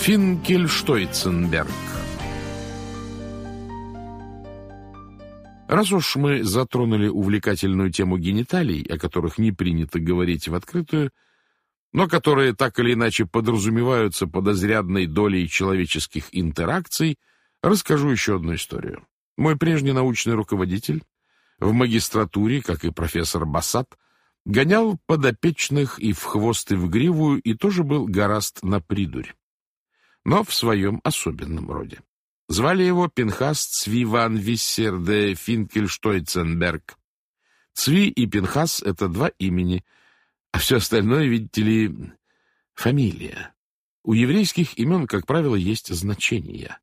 Финкельштойценберг Раз уж мы затронули увлекательную тему гениталий, о которых не принято говорить в открытую, но которые так или иначе подразумеваются под долей человеческих интеракций, расскажу еще одну историю. Мой прежний научный руководитель в магистратуре, как и профессор Бассат, гонял подопечных и в хвост, и в гривую, и тоже был гораст на придурь. Но в своем особенном роде. Звали его Пинхас Цви ван Виссер де Финкельштойценберг. Цви и Пинхас — это два имени, а все остальное, видите ли, фамилия. У еврейских имен, как правило, есть значение.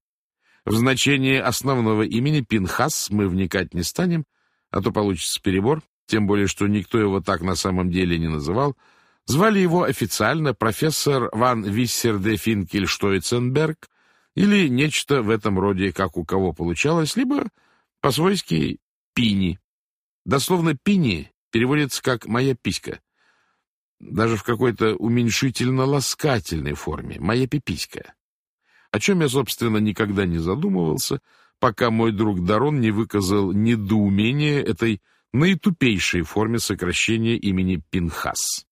В значение основного имени Пинхас мы вникать не станем, а то получится перебор, тем более, что никто его так на самом деле не называл. Звали его официально профессор Ван Виссер де Финкельштойценберг, или нечто в этом роде, как у кого получалось, либо по-свойски «пини». Дословно «пини» переводится как «моя писька». Даже в какой-то уменьшительно-ласкательной форме «моя пиписька». О чем я, собственно, никогда не задумывался, пока мой друг Дарон не выказал недоумение этой наитупейшей форме сокращения имени Пинхас.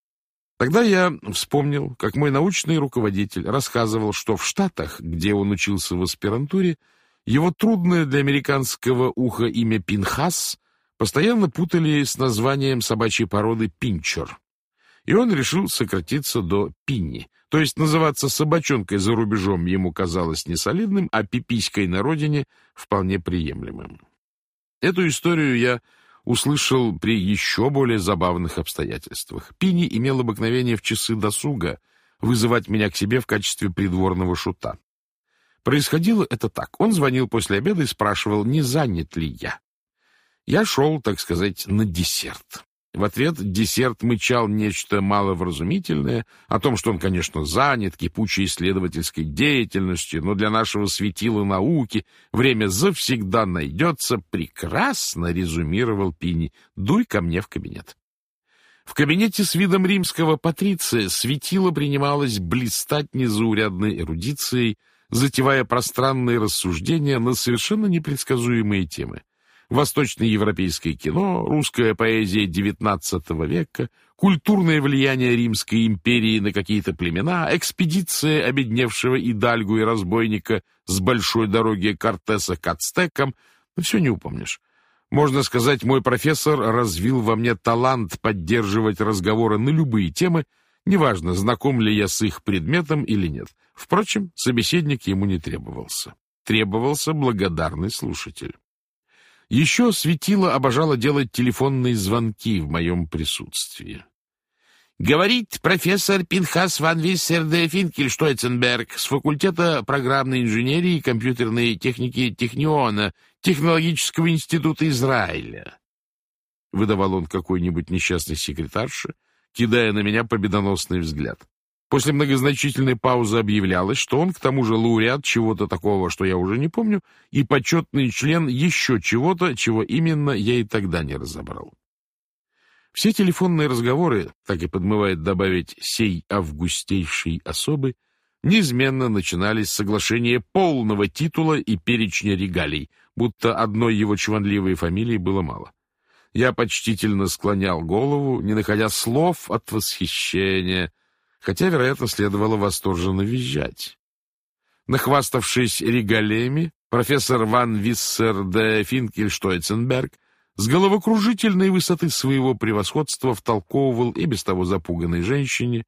Тогда я вспомнил, как мой научный руководитель рассказывал, что в Штатах, где он учился в аспирантуре, его трудное для американского уха имя Пинхас постоянно путали с названием собачьей породы Пинчер. И он решил сократиться до Пинни, то есть называться собачонкой за рубежом ему казалось несолидным, а пиписькой на родине вполне приемлемым. Эту историю я услышал при еще более забавных обстоятельствах. Пини имел обыкновение в часы досуга вызывать меня к себе в качестве придворного шута. Происходило это так. Он звонил после обеда и спрашивал, не занят ли я. Я шел, так сказать, на десерт. В ответ десерт мычал нечто маловразумительное о том, что он, конечно, занят кипучей исследовательской деятельностью, но для нашего светила науки время завсегда найдется, прекрасно резюмировал Пини. Дуй ко мне в кабинет. В кабинете с видом римского патриция светило принималось блистать незаурядной эрудицией, затевая пространные рассуждения на совершенно непредсказуемые темы восточноевропейское кино, русская поэзия XIX века, культурное влияние Римской империи на какие-то племена, экспедиция обедневшего идальгу и разбойника с большой дороги Кортеса к ацтекам, ну, все не упомнишь. Можно сказать, мой профессор развил во мне талант поддерживать разговоры на любые темы, неважно, знаком ли я с их предметом или нет. Впрочем, собеседник ему не требовался. Требовался благодарный слушатель. Еще светило обожало делать телефонные звонки в моем присутствии. Говорит профессор Пинхас ван Виссерде Финкельштойценберг с факультета программной инженерии и компьютерной техники Техниона Технологического института Израиля. Выдавал он какой-нибудь несчастной секретарше, кидая на меня победоносный взгляд. После многозначительной паузы объявлялось, что он к тому же лауреат чего-то такого, что я уже не помню, и почетный член еще чего-то, чего именно я и тогда не разобрал. Все телефонные разговоры, так и подмывает добавить «сей августейшей особы», неизменно начинались с соглашения полного титула и перечня регалий, будто одной его чванливой фамилии было мало. Я почтительно склонял голову, не находя слов от восхищения — хотя, вероятно, следовало восторженно визжать. Нахваставшись регалиями, профессор Ван Виссер де Финкельштойценберг с головокружительной высоты своего превосходства втолковывал и без того запуганной женщине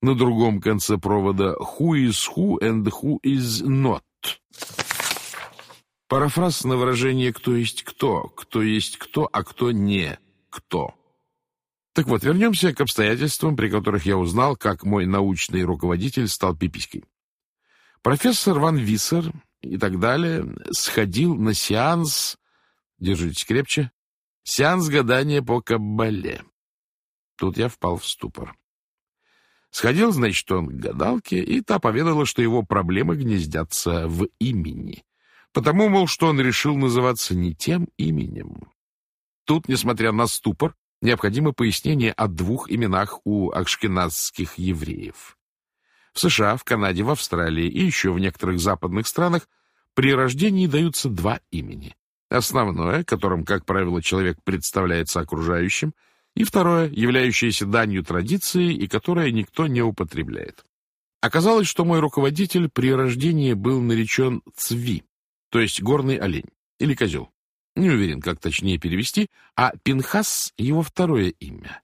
на другом конце провода «Who is who and who is not?» Парафраз на выражение «кто есть кто», «кто есть кто, а кто не кто». Так вот, вернемся к обстоятельствам, при которых я узнал, как мой научный руководитель стал пиписькой. Профессор Ван Виссер и так далее сходил на сеанс, держитесь крепче, сеанс гадания по Каббале. Тут я впал в ступор. Сходил, значит, он к гадалке, и та поведала, что его проблемы гнездятся в имени. Потому, мол, что он решил называться не тем именем. Тут, несмотря на ступор, необходимо пояснение о двух именах у ашкеназских евреев. В США, в Канаде, в Австралии и еще в некоторых западных странах при рождении даются два имени. Основное, которым, как правило, человек представляется окружающим, и второе, являющееся данью традиции и которое никто не употребляет. Оказалось, что мой руководитель при рождении был наречен Цви, то есть горный олень или козел. Не уверен, как точнее перевести, а Пинхас — его второе имя.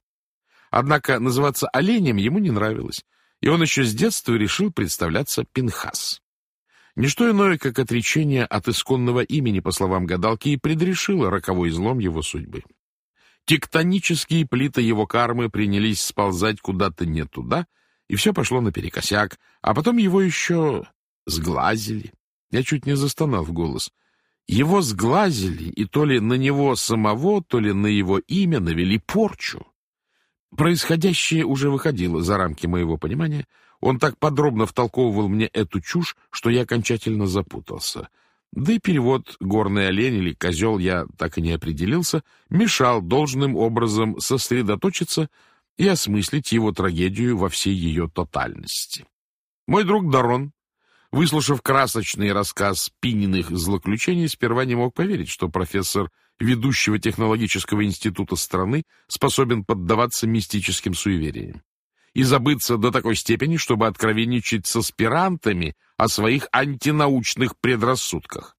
Однако называться оленем ему не нравилось, и он еще с детства решил представляться Пинхас. Ничто иное, как отречение от исконного имени, по словам гадалки, и предрешило роковой излом его судьбы. Тектонические плиты его кармы принялись сползать куда-то не туда, и все пошло наперекосяк, а потом его еще сглазили. Я чуть не застонал в голос. Его сглазили, и то ли на него самого, то ли на его имя навели порчу. Происходящее уже выходило за рамки моего понимания — он так подробно втолковывал мне эту чушь, что я окончательно запутался. Да и перевод «горный олень» или «козел» я так и не определился, мешал должным образом сосредоточиться и осмыслить его трагедию во всей ее тотальности. Мой друг Дарон, выслушав красочный рассказ Пининых злоключений, сперва не мог поверить, что профессор ведущего технологического института страны способен поддаваться мистическим суевериям и забыться до такой степени, чтобы откровенничать с аспирантами о своих антинаучных предрассудках.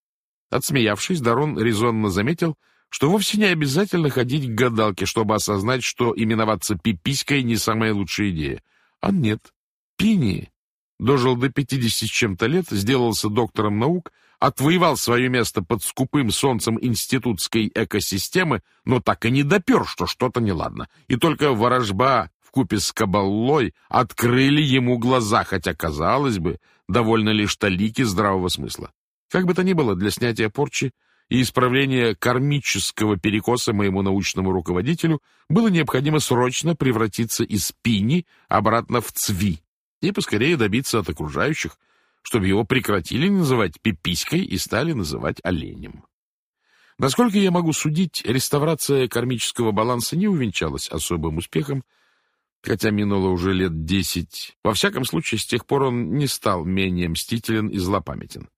Отсмеявшись, Дарон резонно заметил, что вовсе не обязательно ходить к гадалке, чтобы осознать, что именоваться пиписькой не самая лучшая идея. А нет. Пини дожил до 50 с чем-то лет, сделался доктором наук, отвоевал свое место под скупым солнцем институтской экосистемы, но так и не допер, что что-то неладно. И только ворожба вкупе с кабаллой открыли ему глаза, хотя, казалось бы, довольно лишь талики здравого смысла. Как бы то ни было, для снятия порчи и исправления кармического перекоса моему научному руководителю было необходимо срочно превратиться из пини обратно в цви и поскорее добиться от окружающих, чтобы его прекратили называть пиписькой и стали называть оленем. Насколько я могу судить, реставрация кармического баланса не увенчалась особым успехом, хотя минуло уже лет десять. Во всяком случае, с тех пор он не стал менее мстителен и злопамятен.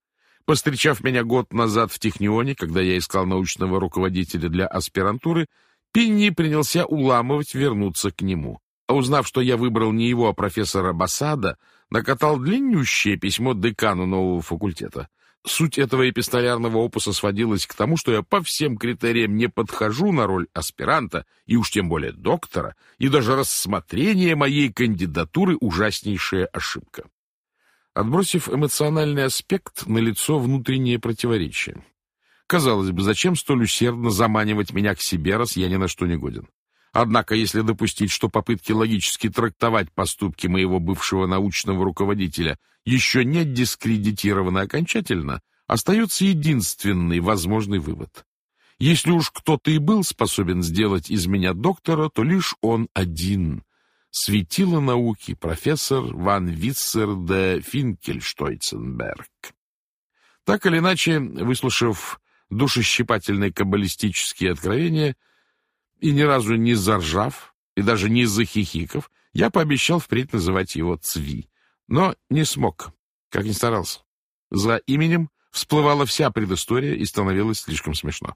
Постречав меня год назад в Технионе, когда я искал научного руководителя для аспирантуры, Пинни принялся уламывать вернуться к нему. А узнав, что я выбрал не его, а профессора Басада, накатал длиннющее письмо декану нового факультета. Суть этого эпистолярного опуса сводилась к тому, что я по всем критериям не подхожу на роль аспиранта, и уж тем более доктора, и даже рассмотрение моей кандидатуры — ужаснейшая ошибка. Отбросив эмоциональный аспект, на лицо внутреннее противоречие. Казалось бы, зачем столь усердно заманивать меня к себе, раз я ни на что не годен? Однако, если допустить, что попытки логически трактовать поступки моего бывшего научного руководителя еще не дискредитированы окончательно, остается единственный возможный вывод. Если уж кто-то и был способен сделать из меня доктора, то лишь он один. Светило науки профессор Ван Виссер де Финкельштойценберг. Так или иначе, выслушав душещипательные каббалистические откровения, и ни разу не заржав, и даже не захихиков, я пообещал впредь называть его Цви. Но не смог, как ни старался. За именем всплывала вся предыстория и становилось слишком смешно.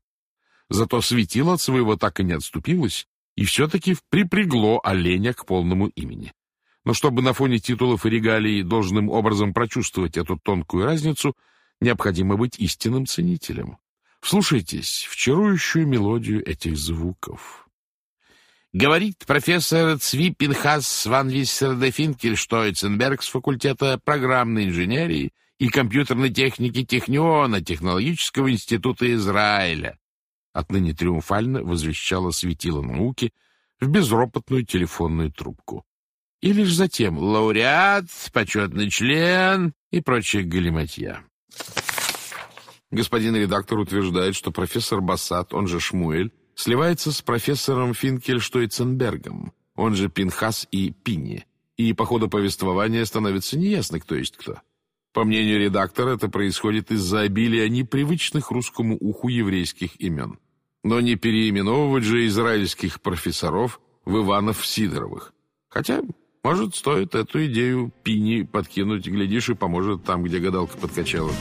Зато светило от своего так и не отступилось, и все-таки припрягло оленя к полному имени. Но чтобы на фоне титулов и регалий должным образом прочувствовать эту тонкую разницу, необходимо быть истинным ценителем. Вслушайтесь в чарующую мелодию этих звуков. Говорит профессор Цви Пинхас Ван Виссер де Финкельштойценберг с факультета программной инженерии и компьютерной техники Техниона Технологического института Израиля. Отныне триумфально возвещало светило науки в безропотную телефонную трубку. И лишь затем лауреат, почетный член и прочая галиматья. Господин редактор утверждает, что профессор Бассат, он же Шмуэль, сливается с профессором Финкельштойценбергом, он же Пинхас и Пинни, и по ходу повествования становится неясно, кто есть кто. По мнению редактора, это происходит из-за обилия непривычных русскому уху еврейских имен. Но не переименовывать же израильских профессоров в Иванов-Сидоровых. Хотя, Может, стоит эту идею Пини подкинуть, глядишь, и поможет там, где гадалка подкачала.